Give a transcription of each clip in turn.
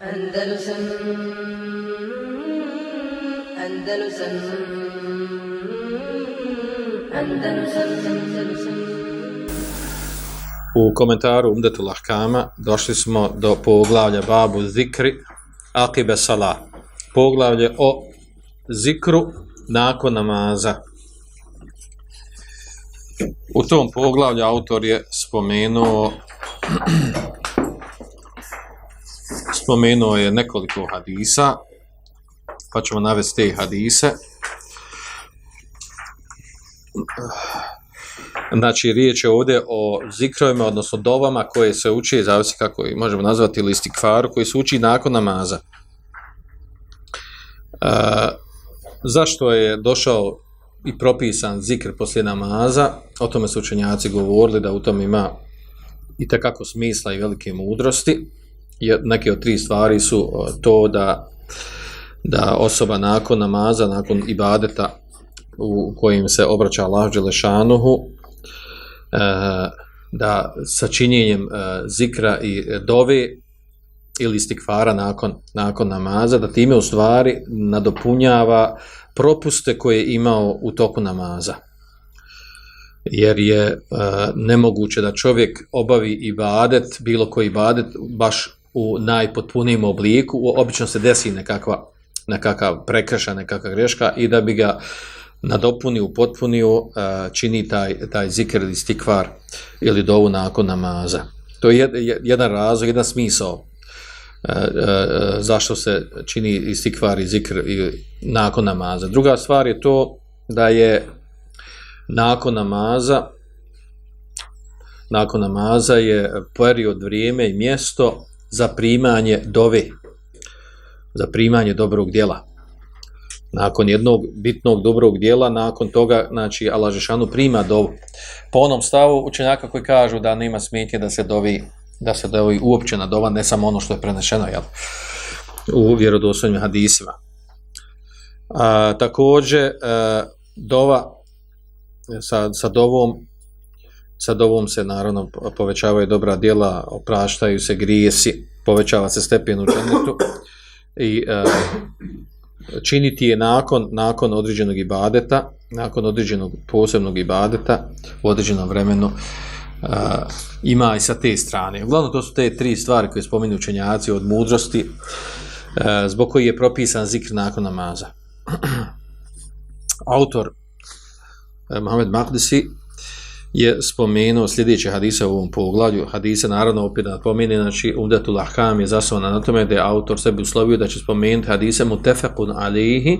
Andalusam Andalusam Andalusam Andalusam U komentaru Umdetul Ahkama došli smo do poglavlja Babu Zikri Akibe Salah. Poglavlje o zikru nakon namaza. U tom poglavlju autor je spomenuo spomenuo je nekoliko hadisa, pa ćemo navesti te hadise. Znači, riječ je ovdje o zikrovima, odnosno dovama koje se uči, zavisi kako i možemo nazvati, ili stikvaru, koji se uči nakon namaza. E, zašto je došao i propisan zikr poslije namaza? O tome su učenjaci govorili da u tom ima i tekako smisla i velike mudrosti neke od tri stvari su e, to da da osoba nakon namaza, nakon ibadeta u kojim se obraća Allah Đelešanuhu, e, da sa činjenjem e, zikra i dove ili stikfara nakon, nakon namaza, da time u stvari nadopunjava propuste koje je imao u toku namaza. Jer je nemoguće da čovjek obavi ibadet, bilo koji ibadet, baš u najpotpunijem obliku, obično se desi nekakva, nekakav prekrša, nekakva greška i da bi ga nadopunio, potpunio, e, čini taj, taj zikr ili stikvar ili dovu nakon namaza. To je jedan razlog, jedan smisao e, e, zašto se čini i stikvar i zikr i nakon namaza. Druga stvar je to da je nakon namaza nakon namaza je period vrijeme i mjesto za primanje dove, za primanje dobrog dijela. Nakon jednog bitnog dobrog dijela, nakon toga, znači, Alažešanu prima dovu. Po onom stavu učenjaka koji kažu da nema smetnje da se dovi, da se dovi uopćena dova, ne samo ono što je prenešeno, jel? U vjerodostojnim hadisima. A, također, a, dova sa, sa dovom sa dovom se naravno povećavaju dobra djela, opraštaju se grijesi, povećava se stepen u džennetu i e, činiti je nakon, nakon određenog ibadeta, nakon određenog posebnog ibadeta u određenom vremenu e, ima i sa te strane. Uglavnom to su te tri stvari koje spominju učenjaci od mudrosti e, zbog koji je propisan zikr nakon namaza. Autor e, Mohamed Mahdisi je spomenuo sljedeće hadise u ovom poglavlju. Hadise, naravno, opet napomeni, znači, Umdatul Ahkam je zasnovan na tome da je autor sebi uslovio da će spomenuti hadise Mutefakun Alihi,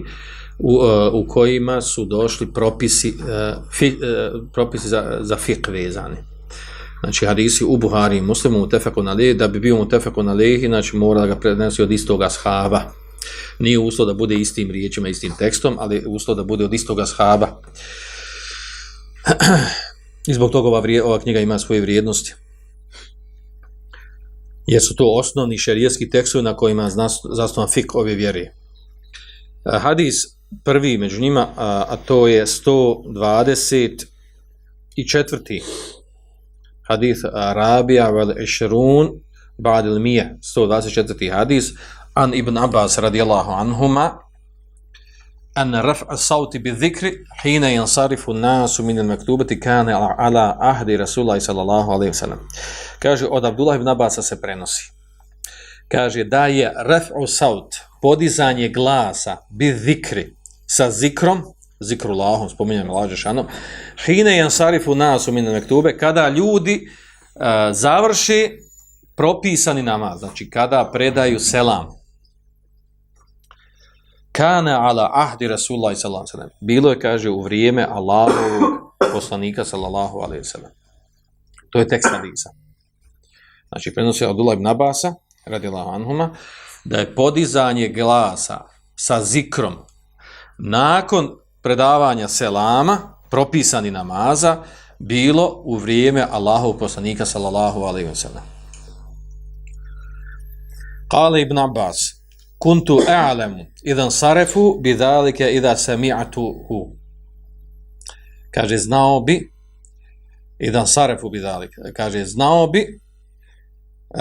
u, uh, u kojima su došli propisi, uh, fi, uh, propisi za, za fiqh vezani. Znači, hadisi u Buhari i muslimu Mutefakun Alihi, da bi bio Mutefakun Alihi, znači, mora da ga prenesi od istoga ashaba. Nije uslov da bude istim riječima, istim tekstom, ali uslov da bude od istoga ashaba. I zbog toga ova, vrije, ova knjiga ima svoje vrijednosti. Jer su to osnovni šerijetski tekstovi na kojima zastavan fik ove vjere. Hadis prvi među njima, a, a to je 120 i četvrti hadis Arabija vel Ešrun Badil Mije, 124. hadis, an Ibn Abbas radijallahu anhuma, an raf'a sauti bi dhikri hina yansarifu an-nasu min al-maktubati kana ala ahdi Rasulullah sallallahu alayhi wasallam. Kaže od Abdullah ibn Abasa se prenosi. Kaže da je raf'u saut podizanje glasa bi dhikri sa zikrom zikrullahom spominjem laže šanom hina yansarifu an-nasu min al-maktube kada ljudi uh, završi propisani namaz znači kada predaju selam kana ala ahdi Rasulullah sallallahu alaihi sallam. Bilo je, kaže, u vrijeme Allahovog poslanika sallallahu alaihi sallam. To je tekst hadisa. Znači, prenosi Abdullah ibn Abasa, radi anhuma, da je podizanje glasa sa zikrom nakon predavanja selama, propisani namaza, bilo u vrijeme Allahov poslanika sallallahu alaihi sallam. Kale ibn Abbas, kuntu a'lamu idan sarefu bi zalika idha sami'tuhu kaže znao bi idan sarefu bi kaže znao bi uh,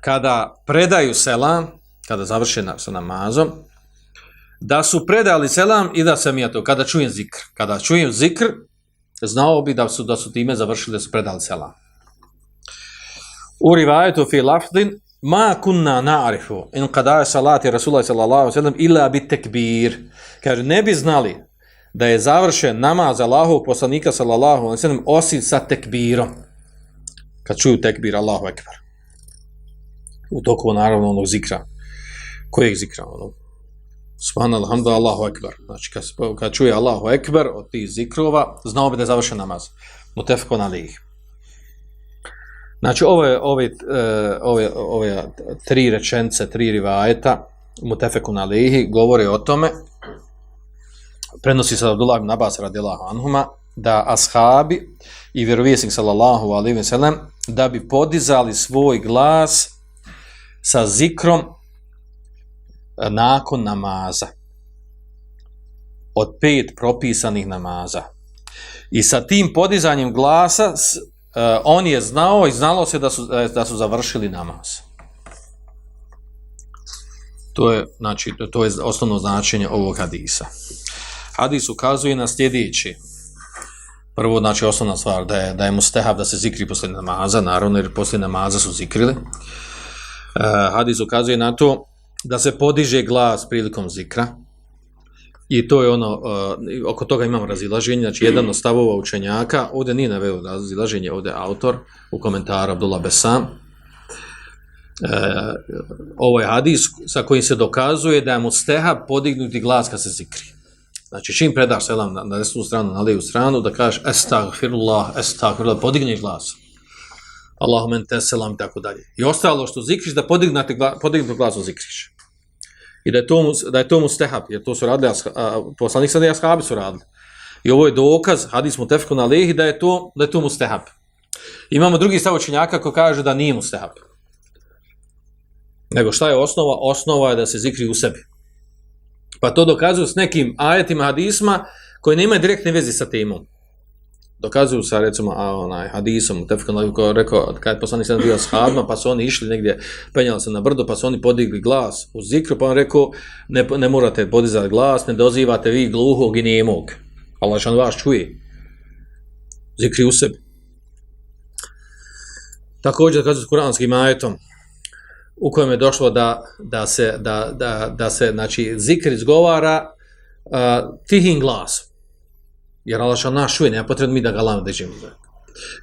kada predaju selam kada završe na, sa namazom, da su predali selam i da sam ja to, kada čujem zikr. Kada čujem zikr, znao bi da su, da su time završili da su predali selam. U rivajetu fi lafdin, ma kunna na'rifu in qada'a salati Rasulullah sallallahu alejhi ve sellem illa bit takbir. Kaže ne bi znali da je završen namaz Allahov poslanika sallallahu alejhi ve sellem osim sa tekbirom. Kad čuju tekbir Allahu ekber. U toku naravno onog zikra. Kojeg zikra? Onog Subhan alhamdulillah Allahu ekber. Znači kad, kad čuje Allahu ekber od tih zikrova, znao bi da je završen namaz. Mutefkon alih. Znači, ove, ove, ove, ove tri rečence, tri rivajeta, Mutefekun Alihi, govore o tome, prenosi se Abdullah ibn Abbas radijallahu anhuma, da ashabi i vjerovijesnik sallallahu alaihi ve sellem da bi podizali svoj glas sa zikrom e, nakon namaza. Od pet propisanih namaza. I sa tim podizanjem glasa Eh, on je znao i znalo se da su, eh, da su završili namaz. To je, znači, to je osnovno značenje ovog hadisa. Hadis ukazuje na sljedeći. Prvo, znači, osnovna stvar, da je, da je mustehav da se zikri posle namaza, naravno, jer posle namaza su zikrili. Uh, hadis ukazuje na to da se podiže glas prilikom zikra, I to je ono, uh, oko toga imamo razilaženje, znači jedan od stavova učenjaka, ovdje nije naveo razilaženje, ovdje autor u komentaru Abdullah Besam, e, uh, ovo ovaj je hadis sa kojim se dokazuje da je mustehab podignuti glas kad se zikri. Znači čim predaš selam na, na desnu stranu, na lijevu stranu, da kažeš estagfirullah, estagfirullah, podigni glas. Allahu men selam i tako dalje. I ostalo što zikriš, da podignete glas, podignuti glas zikriš i da je to, da je to mustehab, jer to su radili, a, poslanik sada i ashabi su radili. I ovo je dokaz, hadis mu tefku na lehi, da je to, da je to mustehab. Imamo drugi stav učenjaka ko kaže da nije mustehab. Nego šta je osnova? Osnova je da se zikri u sebi. Pa to dokazuju s nekim ajetima hadisma koji nema direktne veze sa temom dokazuju sa recimo a onaj hadisom tefkan je rekao kad poslanik sam bio shadma pa su oni išli negdje penjali se na brdo pa su oni podigli glas u zikru pa on rekao ne, ne morate podizati glas ne dozivate vi gluhog i nijemog. Allah šan vas čuje. Zikri u sebi. Također dokazuju s kuranskim ajetom u kojem je došlo da, da se da, da, da se znači zikr izgovara uh, tihim glasom. Jer Allah šal naš čuje, nema potrebno mi da ga lavno dižemo,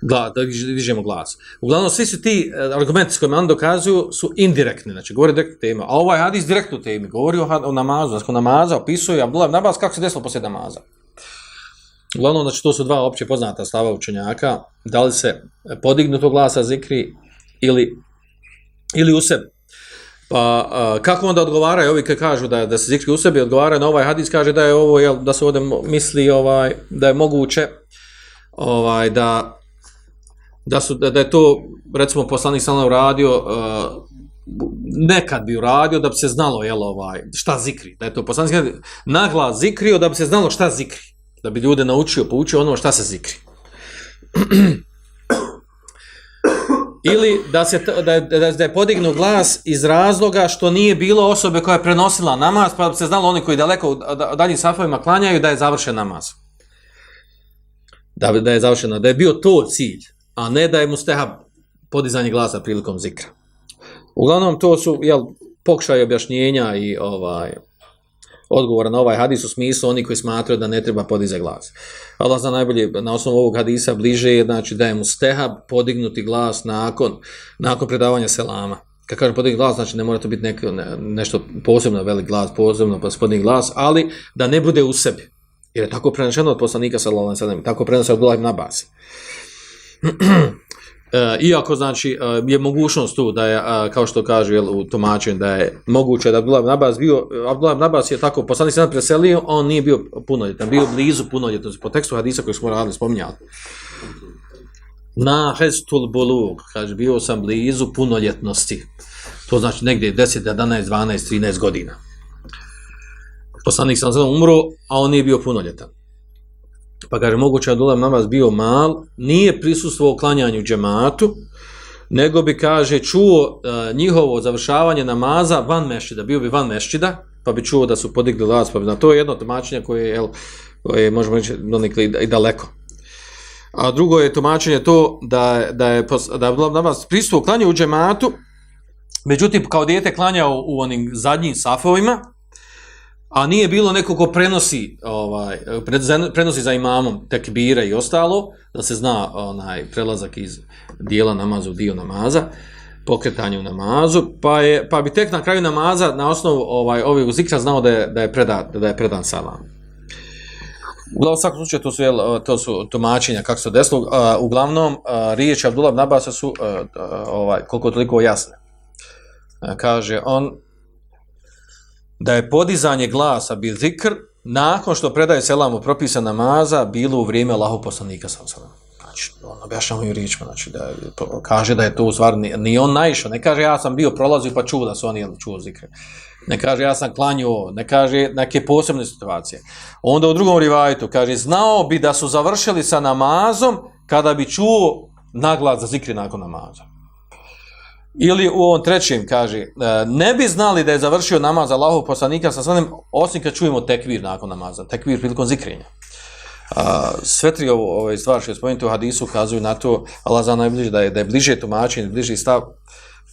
gla, da dižemo glas. Uglavnom, svi su ti eh, argumenti s kojima on dokazuju su indirektni, znači govori direktno tema. A ovaj hadis direktno temi, govori o, o namazu, znači namaza opisuje Abdullah Nabas kako se desilo poslije namaza. Uglavnom, znači to su dva opće poznata stava učenjaka, da li se podignuto glasa zikri ili, ili u sebi. Pa a, kako onda odgovaraju ovi kad kažu da da se zikri u sebi odgovara na ovaj hadis kaže da je ovo jel, da se ovdje misli ovaj da je moguće ovaj da da su da, da je to recimo poslanik sallallahu uradio uh, nekad bi uradio da bi se znalo jel ovaj šta zikri. Da je to poslanik nagla zikrio da bi se znalo šta zikri da bi ljude naučio poučio ono šta se zikri. ili da se da da, da je podignu glas iz razloga što nije bilo osobe koja je prenosila namaz, pa se znalo oni koji daleko u daljim safovima klanjaju da je završen namaz. Da, da je završeno, da je bio to cilj, a ne da je mu steha podizanje glasa prilikom zikra. Uglavnom, to su jel, pokušaj objašnjenja i ovaj odgovora na ovaj hadis u smislu oni koji smatraju da ne treba podizati glas. Allah za najbolje na osnovu ovog hadisa bliže je znači da je mu stehab podignuti glas nakon, nakon predavanja selama. Kad kažem podignuti glas, znači ne mora to biti neko, ne, nešto posebno velik glas, posebno pa spodni glas, ali da ne bude u sebi. Jer je tako prenešeno od poslanika sallallahu alejhi ve sellem, tako od Abdullah ibn Abbas. E, iako znači e, je mogućnost tu da je e, kao što kaže jel, u tumačenju da je moguće da Abdullah ibn Abbas bio Abdullah ibn Abbas je tako poslanik se preselio on nije bio punoljetan bio blizu punoljetnosti po tekstu hadisa koji smo radili spominjali. Na hestul bulug kaže bio sam blizu punoljetnosti. To znači negdje 10 11 12 13 godina. Poslanik sam umro a on nije bio punoljetan. Pa kaže, moguće da Ulam namaz bio mal, nije prisustuo klanjanju džematu, nego bi, kaže, čuo uh, njihovo završavanje namaza van mešćida, bio bi van mešćida, pa bi čuo da su podigli glas, pa bi na to je jedno tumačenje koje je, jel, koje možemo reći, donikli i daleko. A drugo je tumačenje to da, da je da je namaz prisustvo klanje u džematu, međutim, kao dijete klanjao u onim zadnjim safovima, a nije bilo neko ko prenosi ovaj prenosi za imamom tekbira i ostalo da se zna onaj prelazak iz dijela namaza u dio namaza pokretanje u namazu pa je pa bi tek na kraju namaza na osnovu ovaj ovih zikra znao da je da je predan da je predan salam U svakom slučaju to su, jel, to su tumačenja kako se desilo. Uglavnom, riječi Abdullah Nabasa su e, e, ovaj, koliko toliko jasne. E, kaže, on da je podizanje glasa bil zikr nakon što predaje selamu propisa namaza bilo u vrijeme Allahu poslanika sa osallam. Znači, on objašnjava i riječima, znači, da kaže da je to u stvari, ni, ni on naišao, ne kaže ja sam bio prolazio pa čuo da su oni čuo zikre. Ne kaže ja sam klanio, ne kaže neke posebne situacije. Onda u drugom rivajtu kaže znao bi da su završili sa namazom kada bi čuo naglas za zikri nakon namaza. Ili u ovom trećem kaže, e, ne bi znali da je završio namaz Allahov poslanika sa sanem, osim kad čujemo tekvir nakon namaza, tekvir prilikom zikrenja. A, sve tri ovo, ove stvari što je spomenuti u hadisu ukazuju na to, Allah zna najbliže, da je, da je bliže tumačenje, bliži stav,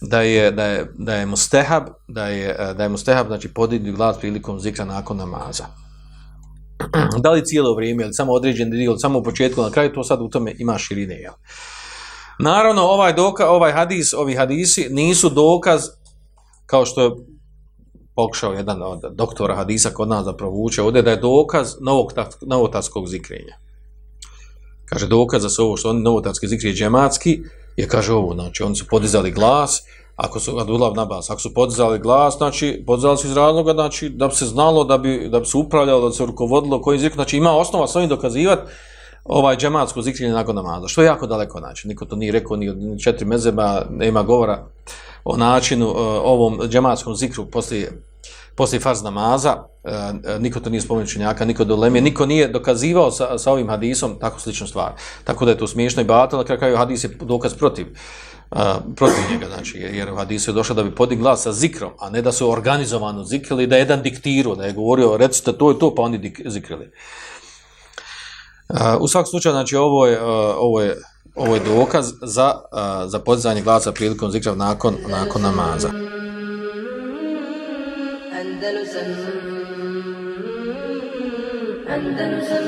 da je, da je, da je mustehab, da je, e, da je mustehab, znači podigni glas prilikom zikra nakon namaza. da li cijelo vrijeme, ili samo određen dio, ili samo u početku, na kraju to sad u tome ima širine, jel? Naravno, ovaj doka, ovaj hadis, ovi hadisi nisu dokaz kao što je pokušao jedan od doktora hadisa kod nas da provuče ovdje, da je dokaz novog, novotarskog zikrenja. Kaže, dokaz za ovo što oni novotarski zikri je džematski, je kaže ovo, znači oni su podizali glas, ako su adulav na bas, ako su podizali glas, znači podizali su iz razloga, znači da bi se znalo, da bi, da bi se upravljalo, da bi se rukovodilo kojim zikr, znači ima osnova s ovim dokazivati, ovaj džematsko zikrilje nakon namaza, što je jako daleko način. niko to nije rekao ni od četiri mezeba, nema govora o načinu, uh, ovom džematskom zikru poslije, poslije farz namaza, uh, niko to nije spomenuo činjaka, niko do lemije, niko nije dokazivao sa, sa ovim hadisom tako sličnu stvar. Tako da je to smiješno i batalo, kada kraju hadis je dokaz protiv, uh, protiv njega, znači, jer hadis je došao da bi podig glas sa zikrom, a ne da su organizovano zikrili, da je jedan diktiru, da je govorio, recite to i to, pa oni zikrili. Uh, u svakom slučaju, znači, ovo je, ovo je, ovo je dokaz za, za podizanje glasa prilikom zikra nakon, nakon namaza. Andalusam Andalusam